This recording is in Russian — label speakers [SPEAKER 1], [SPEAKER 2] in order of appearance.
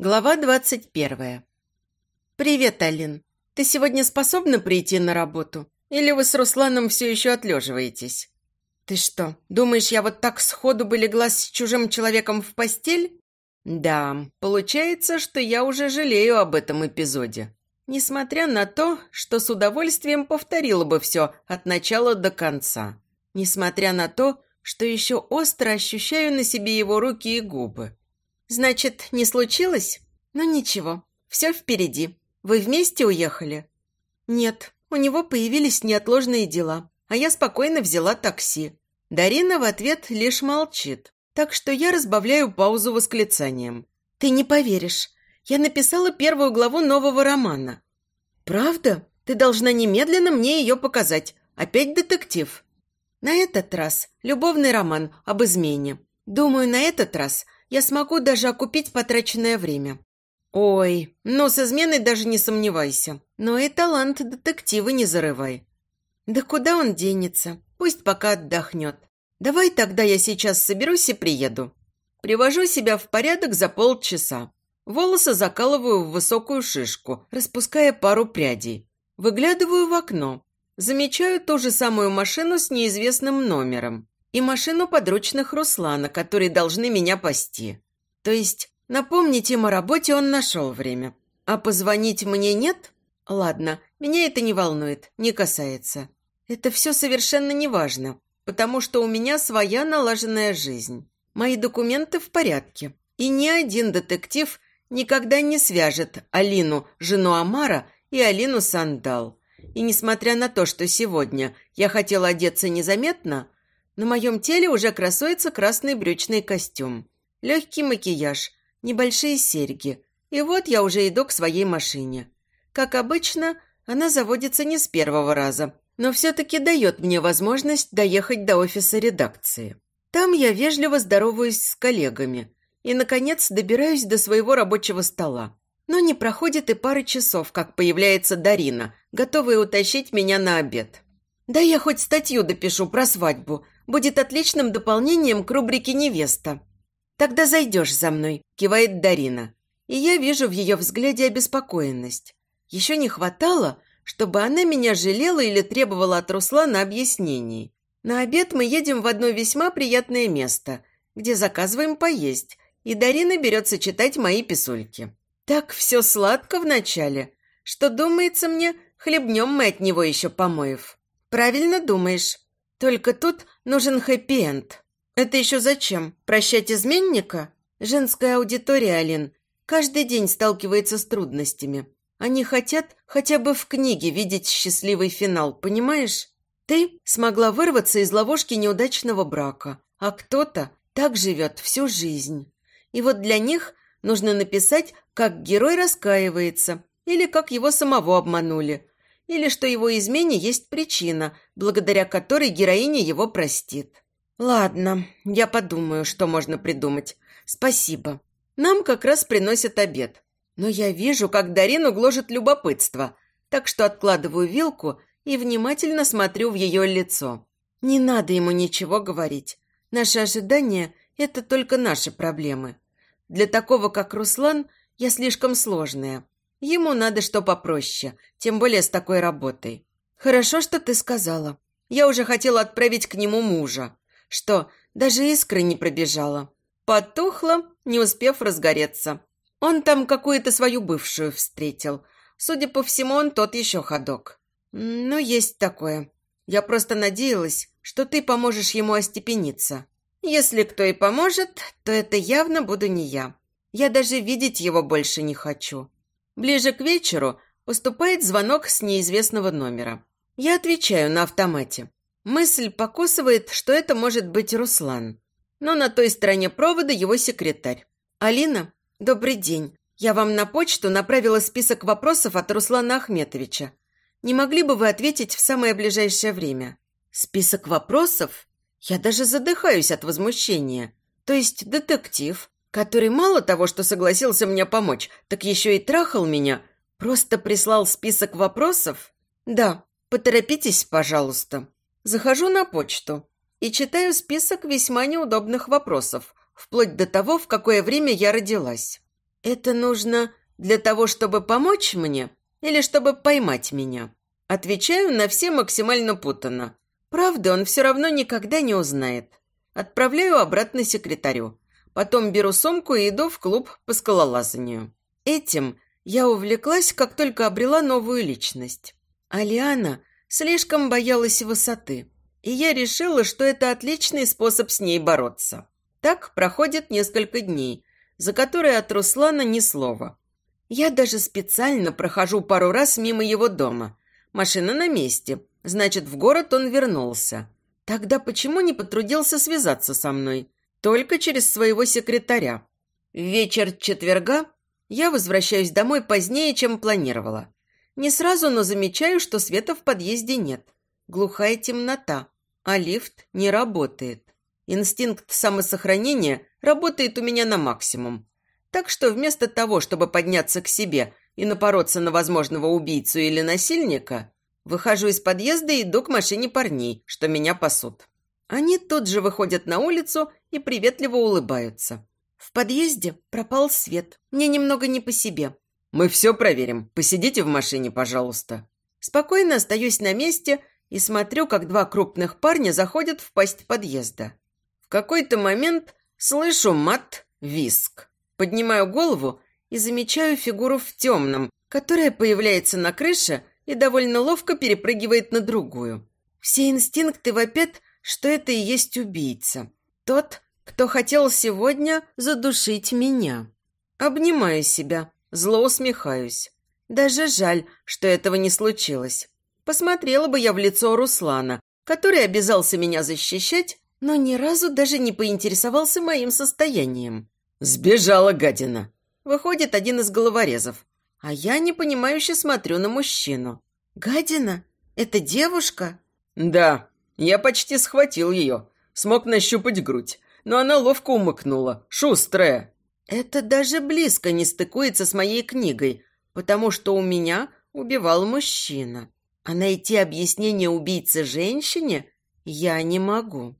[SPEAKER 1] Глава двадцать первая. «Привет, Алин. Ты сегодня способна прийти на работу? Или вы с Русланом все еще отлеживаетесь? Ты что, думаешь, я вот так сходу бы легла с чужим человеком в постель? Да, получается, что я уже жалею об этом эпизоде. Несмотря на то, что с удовольствием повторила бы все от начала до конца. Несмотря на то, что еще остро ощущаю на себе его руки и губы. «Значит, не случилось? Ну ничего, все впереди. Вы вместе уехали?» «Нет, у него появились неотложные дела, а я спокойно взяла такси». Дарина в ответ лишь молчит, так что я разбавляю паузу восклицанием. «Ты не поверишь, я написала первую главу нового романа». «Правда? Ты должна немедленно мне ее показать. Опять детектив». На этот раз любовный роман об измене. Думаю, на этот раз – я смогу даже окупить потраченное время. Ой, но с изменой даже не сомневайся. Но и талант детектива не зарывай. Да куда он денется? Пусть пока отдохнет. Давай тогда я сейчас соберусь и приеду. Привожу себя в порядок за полчаса. Волосы закалываю в высокую шишку, распуская пару прядей. Выглядываю в окно. Замечаю ту же самую машину с неизвестным номером и машину подручных Руслана, которые должны меня пасти. То есть напомнить им о работе он нашел время. А позвонить мне нет? Ладно, меня это не волнует, не касается. Это все совершенно не важно, потому что у меня своя налаженная жизнь. Мои документы в порядке. И ни один детектив никогда не свяжет Алину, жену Амара, и Алину Сандал. И несмотря на то, что сегодня я хотела одеться незаметно, на моем теле уже красуется красный брючный костюм. Легкий макияж, небольшие серьги. И вот я уже иду к своей машине. Как обычно, она заводится не с первого раза, но все-таки дает мне возможность доехать до офиса редакции. Там я вежливо здороваюсь с коллегами и, наконец, добираюсь до своего рабочего стола. Но не проходит и пары часов, как появляется Дарина, готовая утащить меня на обед. Да я хоть статью допишу про свадьбу, будет отличным дополнением к рубрике «Невеста». «Тогда зайдешь за мной», – кивает Дарина. И я вижу в ее взгляде обеспокоенность. Еще не хватало, чтобы она меня жалела или требовала от Руслана объяснений. На обед мы едем в одно весьма приятное место, где заказываем поесть, и Дарина берется читать мои писульки. Так все сладко вначале, что, думается мне, хлебнем мы от него еще помоев. Правильно думаешь. Только тут нужен хэппи-энд. Это еще зачем? Прощать изменника? Женская аудитория, Алин, каждый день сталкивается с трудностями. Они хотят хотя бы в книге видеть счастливый финал, понимаешь? Ты смогла вырваться из ловушки неудачного брака, а кто-то так живет всю жизнь. И вот для них нужно написать, как герой раскаивается, или как его самого обманули, или что его измене есть причина, благодаря которой героиня его простит. Ладно, я подумаю, что можно придумать. Спасибо. Нам как раз приносят обед. Но я вижу, как Дарину гложет любопытство, так что откладываю вилку и внимательно смотрю в ее лицо. Не надо ему ничего говорить. Наши ожидания – это только наши проблемы. Для такого, как Руслан, я слишком сложная. Ему надо что попроще, тем более с такой работой. Хорошо, что ты сказала. Я уже хотела отправить к нему мужа. Что, даже искры не пробежала. Потухла, не успев разгореться. Он там какую-то свою бывшую встретил. Судя по всему, он тот еще ходок. Ну, есть такое. Я просто надеялась, что ты поможешь ему остепениться. Если кто и поможет, то это явно буду не я. Я даже видеть его больше не хочу. Ближе к вечеру поступает звонок с неизвестного номера. Я отвечаю на автомате. Мысль покусывает, что это может быть Руслан. Но на той стороне провода его секретарь. «Алина, добрый день. Я вам на почту направила список вопросов от Руслана Ахметовича. Не могли бы вы ответить в самое ближайшее время?» «Список вопросов?» Я даже задыхаюсь от возмущения. То есть детектив, который мало того, что согласился мне помочь, так еще и трахал меня, просто прислал список вопросов? Да, поторопитесь, пожалуйста. Захожу на почту и читаю список весьма неудобных вопросов, вплоть до того, в какое время я родилась. Это нужно для того, чтобы помочь мне или чтобы поймать меня? Отвечаю на все максимально путанно. Правда, он все равно никогда не узнает. Отправляю обратно секретарю. Потом беру сумку и иду в клуб по скалолазанию. Этим я увлеклась, как только обрела новую личность. Алиана слишком боялась высоты, и я решила, что это отличный способ с ней бороться. Так проходит несколько дней, за которые от Руслана ни слова. Я даже специально прохожу пару раз мимо его дома. Машина на месте, значит, в город он вернулся. Тогда почему не потрудился связаться со мной? Только через своего секретаря. Вечер четверга я возвращаюсь домой позднее, чем планировала. Не сразу, но замечаю, что света в подъезде нет. Глухая темнота, а лифт не работает. Инстинкт самосохранения работает у меня на максимум. Так что вместо того, чтобы подняться к себе и напороться на возможного убийцу или насильника, выхожу из подъезда и иду к машине парней, что меня пасут. Они тут же выходят на улицу и приветливо улыбаются. В подъезде пропал свет. Мне немного не по себе. «Мы все проверим. Посидите в машине, пожалуйста». Спокойно остаюсь на месте и смотрю, как два крупных парня заходят в пасть подъезда. В какой-то момент слышу мат, виск. Поднимаю голову и замечаю фигуру в темном, которая появляется на крыше и довольно ловко перепрыгивает на другую. Все инстинкты вопят, что это и есть убийца. Тот, кто хотел сегодня задушить меня. Обнимаю себя, Зло усмехаюсь. Даже жаль, что этого не случилось. Посмотрела бы я в лицо Руслана, который обязался меня защищать, но ни разу даже не поинтересовался моим состоянием. «Сбежала гадина!» Выходит один из головорезов, а я непонимающе смотрю на мужчину. «Гадина? Это девушка?» «Да, я почти схватил ее. Смог нащупать грудь, но она ловко умыкнула. Шустрая!» Это даже близко не стыкуется с моей книгой, потому что у меня убивал мужчина. А найти объяснение убийце женщине я не могу.